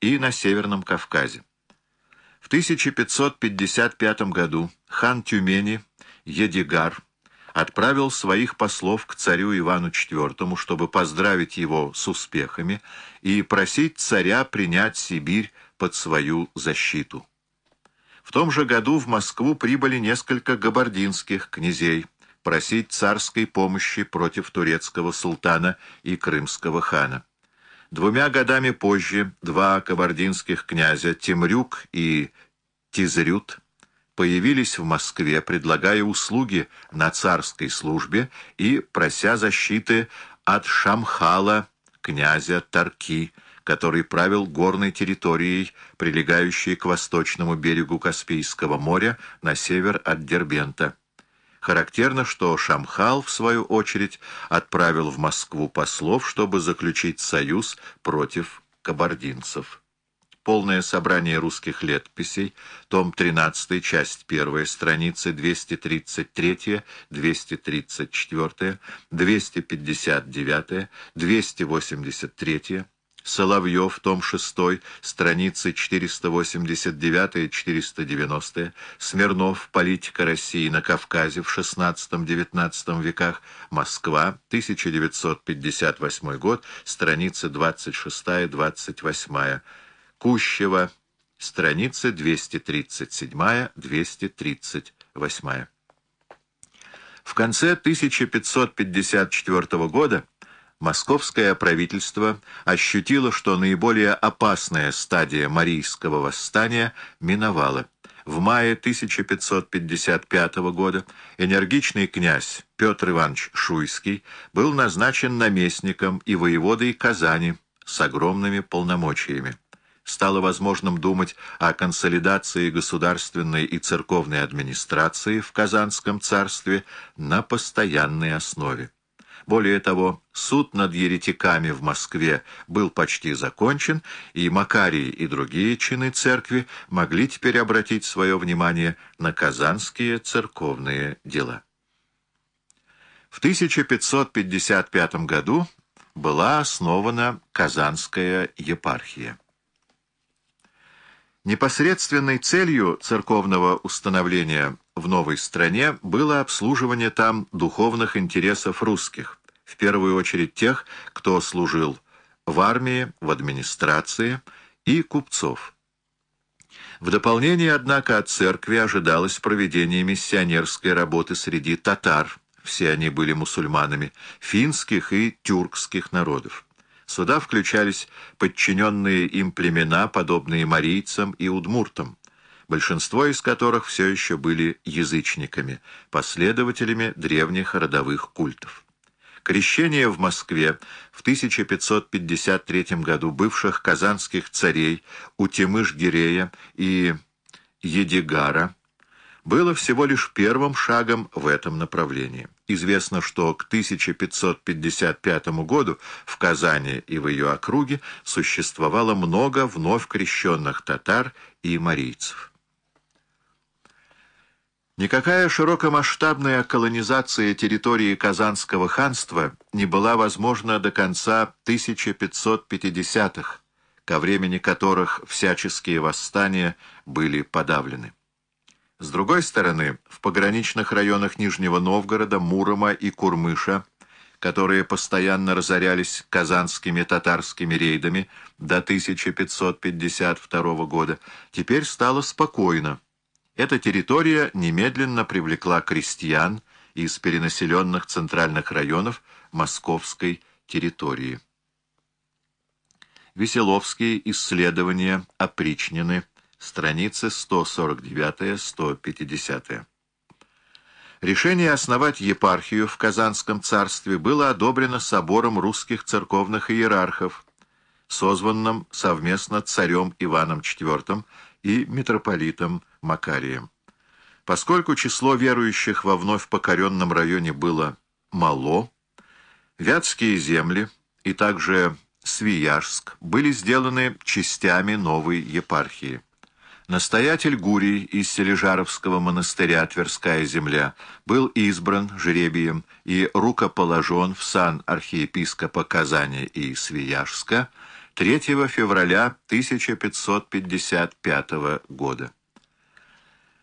и на Северном Кавказе. В 1555 году хан Тюмени Едигар отправил своих послов к царю Ивану IV, чтобы поздравить его с успехами и просить царя принять Сибирь под свою защиту. В том же году в Москву прибыли несколько габардинских князей просить царской помощи против турецкого султана и крымского хана. Двумя годами позже два кабардинских князя Темрюк и Тизрют появились в Москве, предлагая услуги на царской службе и прося защиты от Шамхала, князя Тарки, который правил горной территорией, прилегающей к восточному берегу Каспийского моря на север от Дербента. Характерно, что Шамхал, в свою очередь, отправил в Москву послов, чтобы заключить союз против кабардинцев. Полное собрание русских летописей, том 13, часть 1, страницы 233, 234, 259, 283, Соловьев, том 6, страницы 489-490, Смирнов, политика России на Кавказе в XVI-XIX веках, Москва, 1958 год, страницы 26-28, Кущева, страницы 237-238. В конце 1554 года московское правительство ощутило, что наиболее опасная стадия Марийского восстания миновала. В мае 1555 года энергичный князь Петр Иванович Шуйский был назначен наместником и воеводой Казани с огромными полномочиями стало возможным думать о консолидации государственной и церковной администрации в Казанском царстве на постоянной основе. Более того, суд над еретиками в Москве был почти закончен, и Макарий и другие чины церкви могли теперь обратить свое внимание на казанские церковные дела. В 1555 году была основана Казанская епархия. Непосредственной целью церковного установления в новой стране было обслуживание там духовных интересов русских, в первую очередь тех, кто служил в армии, в администрации и купцов. В дополнение, однако, от церкви ожидалось проведение миссионерской работы среди татар, все они были мусульманами, финских и тюркских народов. Сюда включались подчиненные им племена, подобные марийцам и удмуртам, большинство из которых все еще были язычниками, последователями древних родовых культов. Крещение в Москве в 1553 году бывших казанских царей Утимыш-Гирея и Едигара было всего лишь первым шагом в этом направлении. Известно, что к 1555 году в Казани и в ее округе существовало много вновь крещенных татар и марийцев. Никакая широкомасштабная колонизация территории Казанского ханства не была возможна до конца 1550-х, ко времени которых всяческие восстания были подавлены. С другой стороны, в пограничных районах Нижнего Новгорода, Мурома и Курмыша, которые постоянно разорялись казанскими татарскими рейдами до 1552 года, теперь стало спокойно. Эта территория немедленно привлекла крестьян из перенаселенных центральных районов московской территории. Веселовские исследования опричнены страницы 149-150. Решение основать епархию в Казанском царстве было одобрено собором русских церковных иерархов, созванным совместно царем Иваном IV и митрополитом Макарием. Поскольку число верующих во вновь покоренном районе было мало, Вятские земли и также Свияжск были сделаны частями новой епархии. Настоятель Гурий из Сележаровского монастыря Тверская земля был избран жребием и рукоположен в сан архиепископа Казани и Свияжска 3 февраля 1555 года.